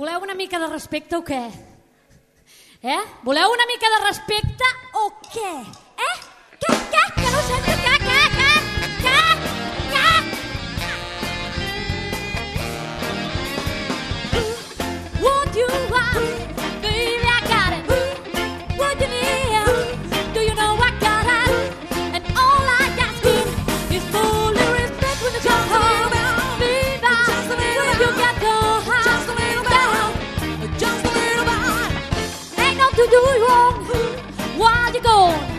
Voleu una mica de respecte o què? Eh? Voleu una mica de respecte o què? do you want? Why you go?